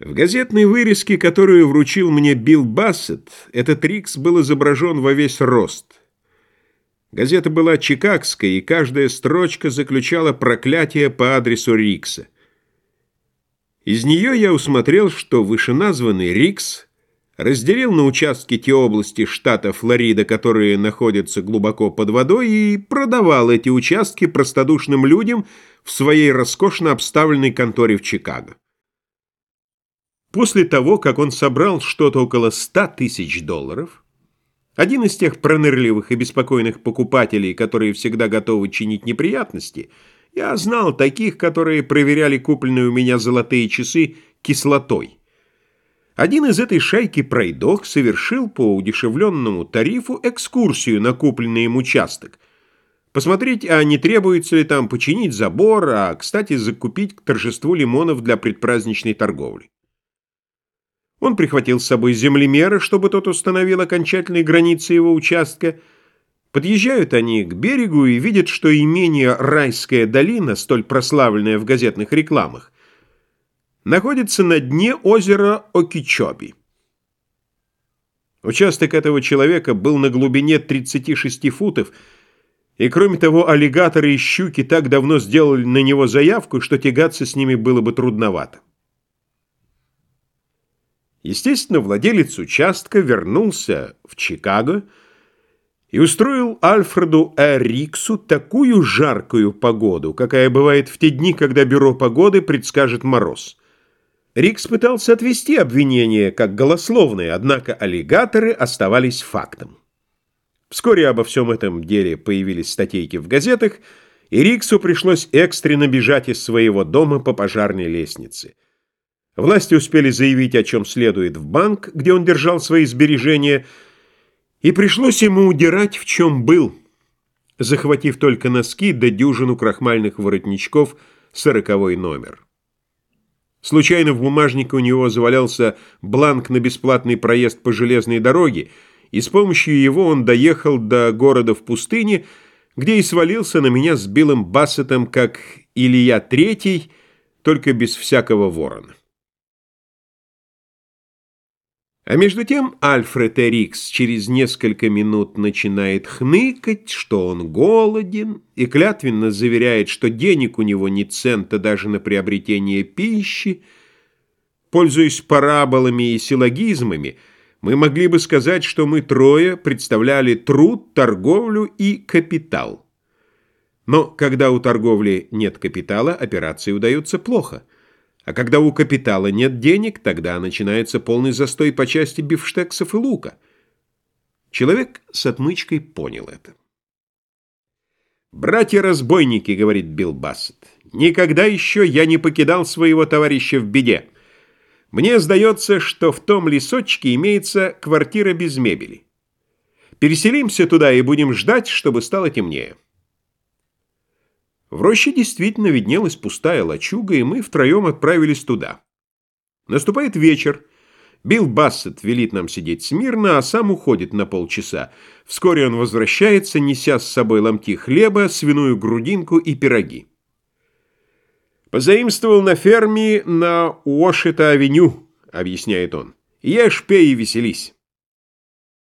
В газетной вырезке, которую вручил мне Билл Бассет, этот Рикс был изображен во весь рост. Газета была чикагская, и каждая строчка заключала проклятие по адресу Рикса. Из нее я усмотрел, что вышеназванный Рикс разделил на участки те области штата Флорида, которые находятся глубоко под водой, и продавал эти участки простодушным людям в своей роскошно обставленной конторе в Чикаго. После того, как он собрал что-то около ста тысяч долларов, один из тех пронырливых и беспокойных покупателей, которые всегда готовы чинить неприятности, я знал таких, которые проверяли купленные у меня золотые часы кислотой. Один из этой шайки пройдох совершил по удешевленному тарифу экскурсию на купленный им участок. Посмотреть, а не требуется ли там починить забор, а, кстати, закупить к торжеству лимонов для предпраздничной торговли. Он прихватил с собой землемера, чтобы тот установил окончательные границы его участка. Подъезжают они к берегу и видят, что имение «Райская долина», столь прославленное в газетных рекламах, находится на дне озера Окичоби. Участок этого человека был на глубине 36 футов, и кроме того аллигаторы и щуки так давно сделали на него заявку, что тягаться с ними было бы трудновато. Естественно, владелец участка вернулся в Чикаго и устроил Альфреду Эриксу такую жаркую погоду, какая бывает в те дни, когда бюро погоды предскажет мороз. Рикс пытался отвести обвинение как голословное, однако аллигаторы оставались фактом. Вскоре обо всем этом деле появились статейки в газетах, и Риксу пришлось экстренно бежать из своего дома по пожарной лестнице. Власти успели заявить, о чем следует в банк, где он держал свои сбережения, и пришлось ему удирать, в чем был, захватив только носки да дюжину крахмальных воротничков сороковой номер. Случайно в бумажнике у него завалялся бланк на бесплатный проезд по железной дороге, и с помощью его он доехал до города в пустыне, где и свалился на меня с Биллом Бассетом, как Илья Третий, только без всякого ворона. А между тем Альфред Эрикс через несколько минут начинает хныкать, что он голоден, и клятвенно заверяет, что денег у него ни цента даже на приобретение пищи. Пользуясь параболами и силлогизмами, мы могли бы сказать, что мы трое представляли труд, торговлю и капитал. Но когда у торговли нет капитала, операции удаются плохо – а когда у капитала нет денег, тогда начинается полный застой по части бифштексов и лука. Человек с отмычкой понял это. «Братья-разбойники», — говорит Билл Бассет, — «никогда еще я не покидал своего товарища в беде. Мне сдается, что в том лесочке имеется квартира без мебели. Переселимся туда и будем ждать, чтобы стало темнее». В роще действительно виднелась пустая лачуга, и мы втроем отправились туда. Наступает вечер. Билл Бассет велит нам сидеть смирно, а сам уходит на полчаса. Вскоре он возвращается, неся с собой ломти хлеба, свиную грудинку и пироги. «Позаимствовал на ферме на Уошета-авеню», — объясняет он. «Ешь, пей и веселись».